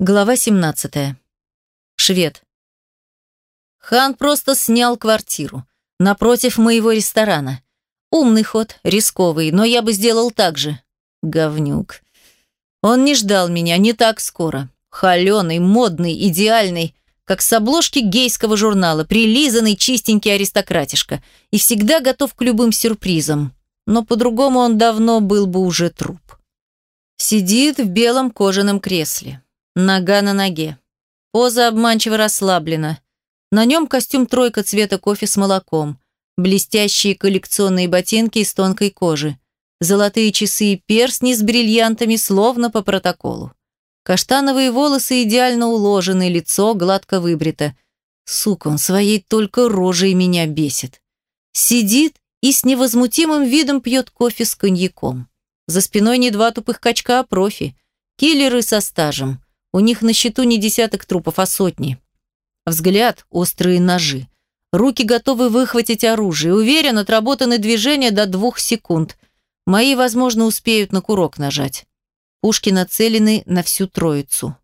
Глава 17. Швед. Хан просто снял квартиру напротив моего ресторана. Умный ход, рисковый, но я бы сделал так же. Говнюк. Он не ждал меня не так скоро. Холеный, модный, идеальный, как с обложки гейского журнала, прилизанный, чистенький аристократишка. И всегда готов к любым сюрпризам. Но по-другому он давно был бы уже труп. Сидит в белом кожаном кресле. Нога на ноге. Поза обманчиво расслаблена. На нем костюм тройка цвета кофе с молоком. Блестящие коллекционные ботинки из тонкой кожи. Золотые часы и перстни с бриллиантами, словно по протоколу. Каштановые волосы идеально уложены, лицо гладко выбрито. Сука, он своей только рожей меня бесит. Сидит и с невозмутимым видом пьет кофе с коньяком. За спиной не два тупых качка, а профи. Киллеры со стажем. У них на счету не десяток трупов, а сотни. Взгляд – острые ножи. Руки готовы выхватить оружие. Уверен, отработаны движения до двух секунд. Мои, возможно, успеют на курок нажать. Пушки нацелены на всю троицу.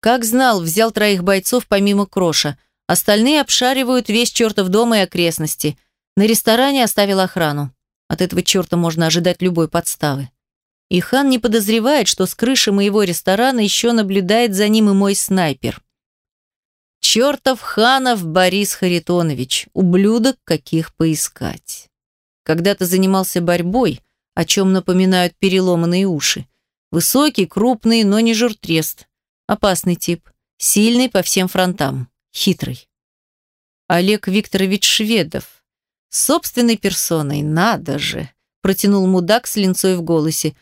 Как знал, взял троих бойцов помимо Кроша. Остальные обшаривают весь чертов дом и окрестности. На ресторане оставил охрану. От этого черта можно ожидать любой подставы. И хан не подозревает, что с крыши моего ресторана еще наблюдает за ним и мой снайпер. Чертов ханов Борис Харитонович, ублюдок каких поискать. Когда-то занимался борьбой, о чем напоминают переломанные уши. Высокий, крупный, но не журтрест. Опасный тип. Сильный по всем фронтам. Хитрый. Олег Викторович Шведов. Собственной персоной, надо же. Протянул мудак с линцой в голосе.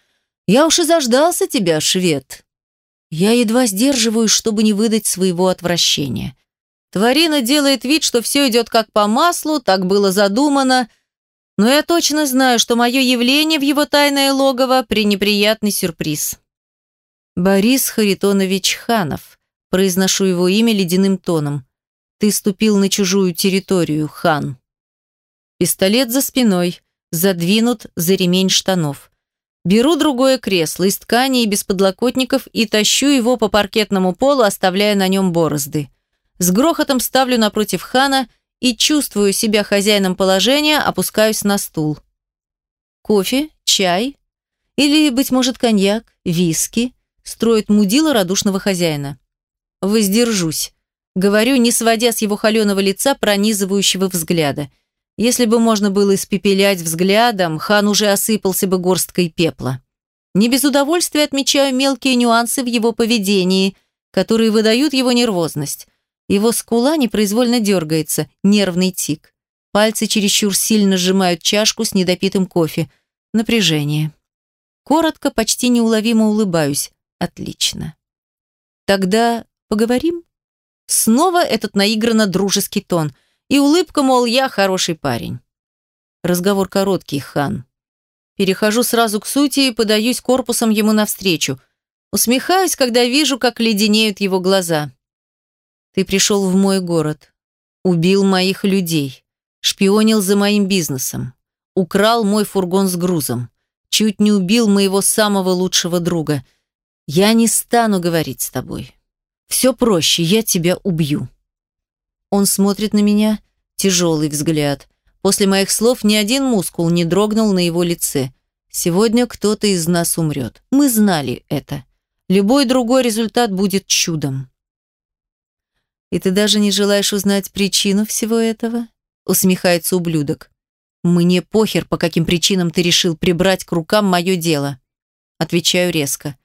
Я уж и заждался тебя, швед. Я едва сдерживаюсь, чтобы не выдать своего отвращения. Тварина делает вид, что все идет как по маслу, так было задумано, но я точно знаю, что мое явление в его тайное логово – пренеприятный сюрприз. Борис Харитонович Ханов. Произношу его имя ледяным тоном. Ты ступил на чужую территорию, хан. Пистолет за спиной, задвинут за ремень штанов. Беру другое кресло из ткани и без подлокотников и тащу его по паркетному полу, оставляя на нем борозды. С грохотом ставлю напротив хана и чувствую себя хозяином положения, опускаюсь на стул. Кофе, чай или, быть может, коньяк, виски строит мудила радушного хозяина. Воздержусь. Говорю, не сводя с его холеного лица пронизывающего взгляда – если бы можно было испепелять взглядом, хан уже осыпался бы горсткой пепла. Не без удовольствия отмечаю мелкие нюансы в его поведении, которые выдают его нервозность. Его скула непроизвольно дергается, нервный тик. Пальцы чересчур сильно сжимают чашку с недопитым кофе. Напряжение. Коротко, почти неуловимо улыбаюсь. Отлично. Тогда поговорим? Снова этот наигранно дружеский тон – и улыбка, мол, я хороший парень. Разговор короткий, хан. Перехожу сразу к сути и подаюсь корпусом ему навстречу. Усмехаюсь, когда вижу, как леденеют его глаза. Ты пришел в мой город, убил моих людей, шпионил за моим бизнесом, украл мой фургон с грузом, чуть не убил моего самого лучшего друга. Я не стану говорить с тобой. Все проще, я тебя убью. Он смотрит на меня, тяжелый взгляд. После моих слов ни один мускул не дрогнул на его лице. Сегодня кто-то из нас умрет. Мы знали это. Любой другой результат будет чудом. «И ты даже не желаешь узнать причину всего этого?» усмехается ублюдок. «Мне похер, по каким причинам ты решил прибрать к рукам мое дело». Отвечаю резко.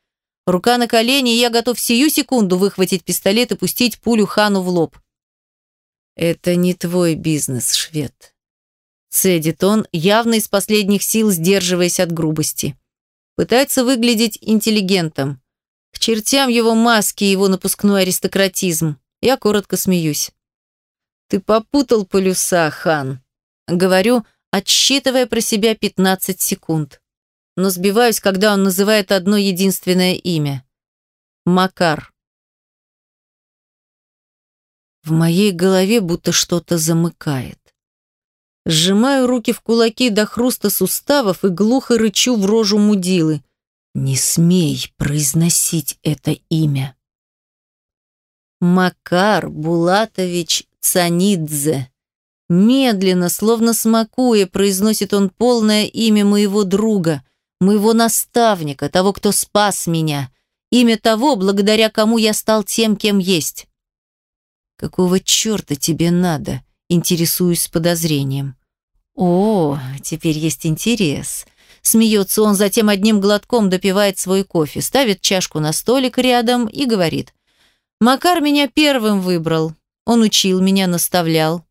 Рука на колени, и я готов сию секунду выхватить пистолет и пустить пулю Хану в лоб. «Это не твой бизнес, швед», – цедит он, явно из последних сил сдерживаясь от грубости. Пытается выглядеть интеллигентом. К чертям его маски и его напускной аристократизм. Я коротко смеюсь. «Ты попутал полюса, хан», – говорю, отсчитывая про себя 15 секунд. Но сбиваюсь, когда он называет одно единственное имя. Макар. В моей голове будто что-то замыкает. Сжимаю руки в кулаки до хруста суставов и глухо рычу в рожу мудилы. «Не смей произносить это имя!» Макар Булатович Цанидзе. Медленно, словно смакуя, произносит он полное имя моего друга, моего наставника, того, кто спас меня, имя того, благодаря кому я стал тем, кем есть. «Какого черта тебе надо?» – интересуюсь с подозрением. «О, теперь есть интерес». Смеется он, затем одним глотком допивает свой кофе, ставит чашку на столик рядом и говорит. «Макар меня первым выбрал. Он учил меня, наставлял.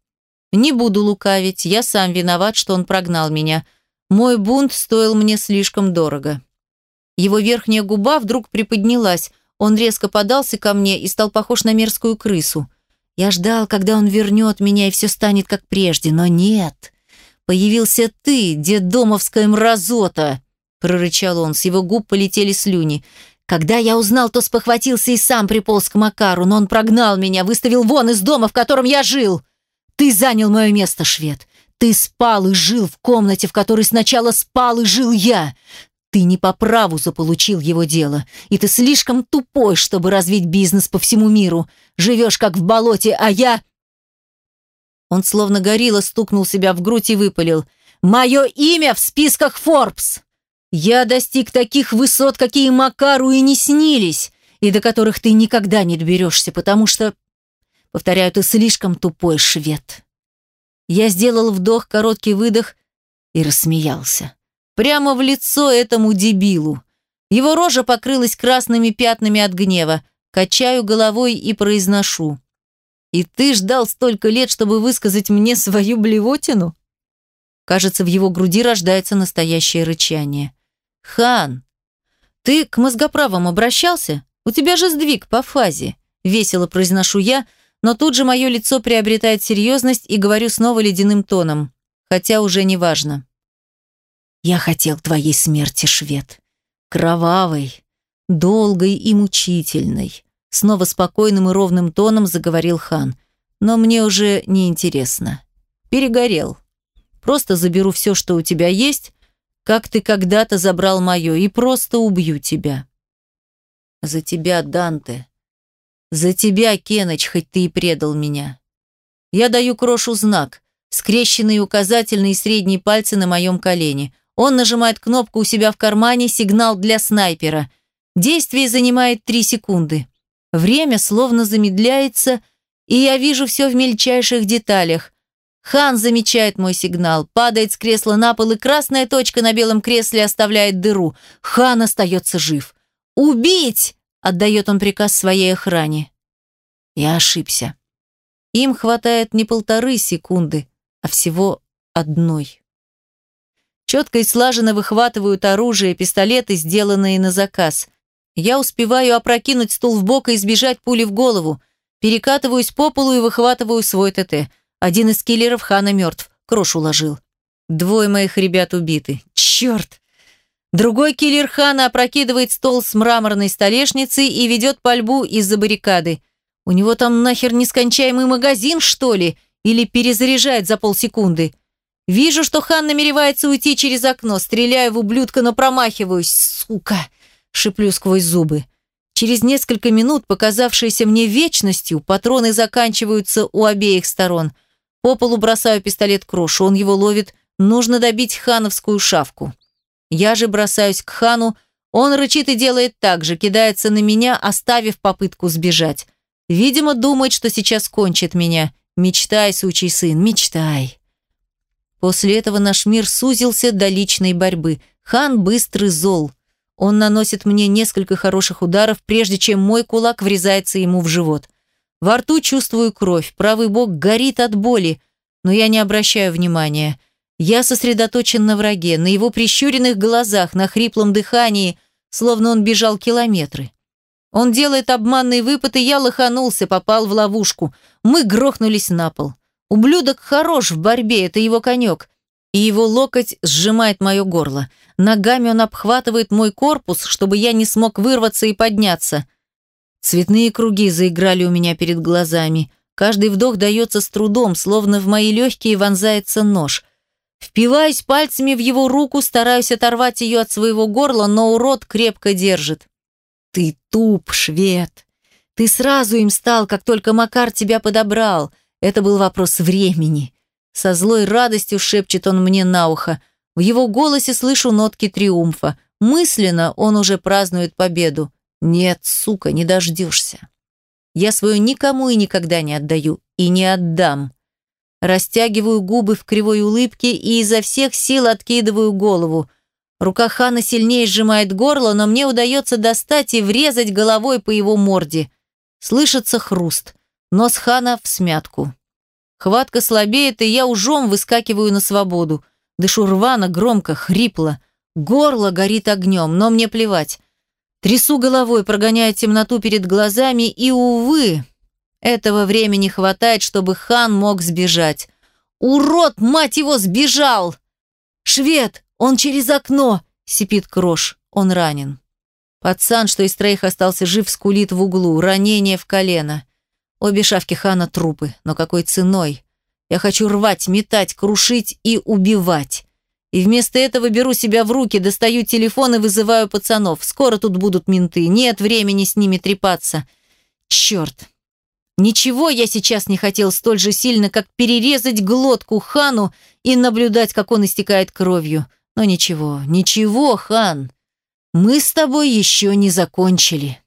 Не буду лукавить, я сам виноват, что он прогнал меня. Мой бунт стоил мне слишком дорого». Его верхняя губа вдруг приподнялась, он резко подался ко мне и стал похож на мерзкую крысу. Я ждал, когда он вернет меня и все станет как прежде, но нет. Появился ты, дедомовская мразота!» прорычал он, с его губ полетели слюни. Когда я узнал, то спохватился и сам приполз к Макару, но он прогнал меня, выставил вон из дома, в котором я жил. Ты занял мое место, швед. Ты спал и жил в комнате, в которой сначала спал и жил я. Ты не по праву заполучил его дело, и ты слишком тупой, чтобы развить бизнес по всему миру. Живешь как в болоте, а я...» Он словно горилла стукнул себя в грудь и выпалил. «Мое имя в списках Forbes! Я достиг таких высот, какие Макару и не снились, и до которых ты никогда не доберешься, потому что, повторяю, ты слишком тупой швед». Я сделал вдох, короткий выдох и рассмеялся. Прямо в лицо этому дебилу. Его рожа покрылась красными пятнами от гнева. Качаю головой и произношу. «И ты ждал столько лет, чтобы высказать мне свою блевотину?» Кажется, в его груди рождается настоящее рычание. «Хан, ты к мозгоправам обращался? У тебя же сдвиг по фазе», – весело произношу я, но тут же мое лицо приобретает серьезность и говорю снова ледяным тоном, хотя уже не важно. Я хотел твоей смерти, швед. Кровавой, долгой и мучительной. Снова спокойным и ровным тоном заговорил хан. Но мне уже не интересно. Перегорел. Просто заберу все, что у тебя есть, как ты когда-то забрал мое, и просто убью тебя. За тебя, Данте. За тебя, Кеныч, хоть ты и предал меня. Я даю Крошу знак, скрещенные указательные и средние пальцы на моем колене. Он нажимает кнопку у себя в кармане, сигнал для снайпера. Действие занимает три секунды. Время словно замедляется, и я вижу все в мельчайших деталях. Хан замечает мой сигнал, падает с кресла на пол, и красная точка на белом кресле оставляет дыру. Хан остается жив. «Убить!» – отдает он приказ своей охране. Я ошибся. Им хватает не полторы секунды, а всего одной. Четко и слаженно выхватывают оружие, пистолеты, сделанные на заказ. Я успеваю опрокинуть стул в бок и избежать пули в голову. Перекатываюсь по полу и выхватываю свой ТТ. Один из киллеров Хана мертв. Крош уложил. Двое моих ребят убиты. Черт! Другой киллер Хана опрокидывает стол с мраморной столешницей и ведет пальбу из-за баррикады. У него там нахер нескончаемый магазин, что ли? Или перезаряжает за полсекунды? Вижу, что хан намеревается уйти через окно. Стреляю в ублюдка, но промахиваюсь. Сука! Шиплю сквозь зубы. Через несколько минут, показавшиеся мне вечностью, патроны заканчиваются у обеих сторон. По полу бросаю пистолет Крошу. Он его ловит. Нужно добить хановскую шавку. Я же бросаюсь к хану. Он рычит и делает так же, кидается на меня, оставив попытку сбежать. Видимо, думает, что сейчас кончит меня. Мечтай, сучий сын, мечтай. После этого наш мир сузился до личной борьбы. Хан быстрый зол. Он наносит мне несколько хороших ударов, прежде чем мой кулак врезается ему в живот. Во рту чувствую кровь, правый бок горит от боли, но я не обращаю внимания. Я сосредоточен на враге, на его прищуренных глазах, на хриплом дыхании, словно он бежал километры. Он делает обманный выпад, и я лоханулся, попал в ловушку. Мы грохнулись на пол. Ублюдок хорош в борьбе, это его конек. И его локоть сжимает мое горло. Ногами он обхватывает мой корпус, чтобы я не смог вырваться и подняться. Цветные круги заиграли у меня перед глазами. Каждый вдох дается с трудом, словно в мои легкие вонзается нож. Впиваюсь пальцами в его руку, стараюсь оторвать ее от своего горла, но урод крепко держит. «Ты туп, швед! Ты сразу им стал, как только Макар тебя подобрал. Это был вопрос времени. Со злой радостью шепчет он мне на ухо. В его голосе слышу нотки триумфа. Мысленно он уже празднует победу. Нет, сука, не дождешься. Я свою никому и никогда не отдаю. И не отдам. Растягиваю губы в кривой улыбке и изо всех сил откидываю голову. Рука Хана сильнее сжимает горло, но мне удается достать и врезать головой по его морде. Слышится хруст. Нос Хана в смятку. Хватка слабеет, и я ужом выскакиваю на свободу. Дышу рвано, громко, хрипло. Горло горит огнем, но мне плевать. Трясу головой, прогоняя темноту перед глазами, и, увы, этого времени хватает, чтобы хан мог сбежать. «Урод, мать его, сбежал!» «Швед, он через окно!» – сипит Крош. Он ранен. Пацан, что из троих остался жив, скулит в углу. Ранение в колено. Обе шавки хана трупы. Но какой ценой? Я хочу рвать, метать, крушить и убивать. И вместо этого беру себя в руки, достаю телефон и вызываю пацанов. Скоро тут будут менты. Нет времени с ними трепаться. Черт. Ничего я сейчас не хотел столь же сильно, как перерезать глотку хану и наблюдать, как он истекает кровью. Но ничего, ничего, хан. Мы с тобой еще не закончили.